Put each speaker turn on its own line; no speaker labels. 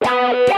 Bye.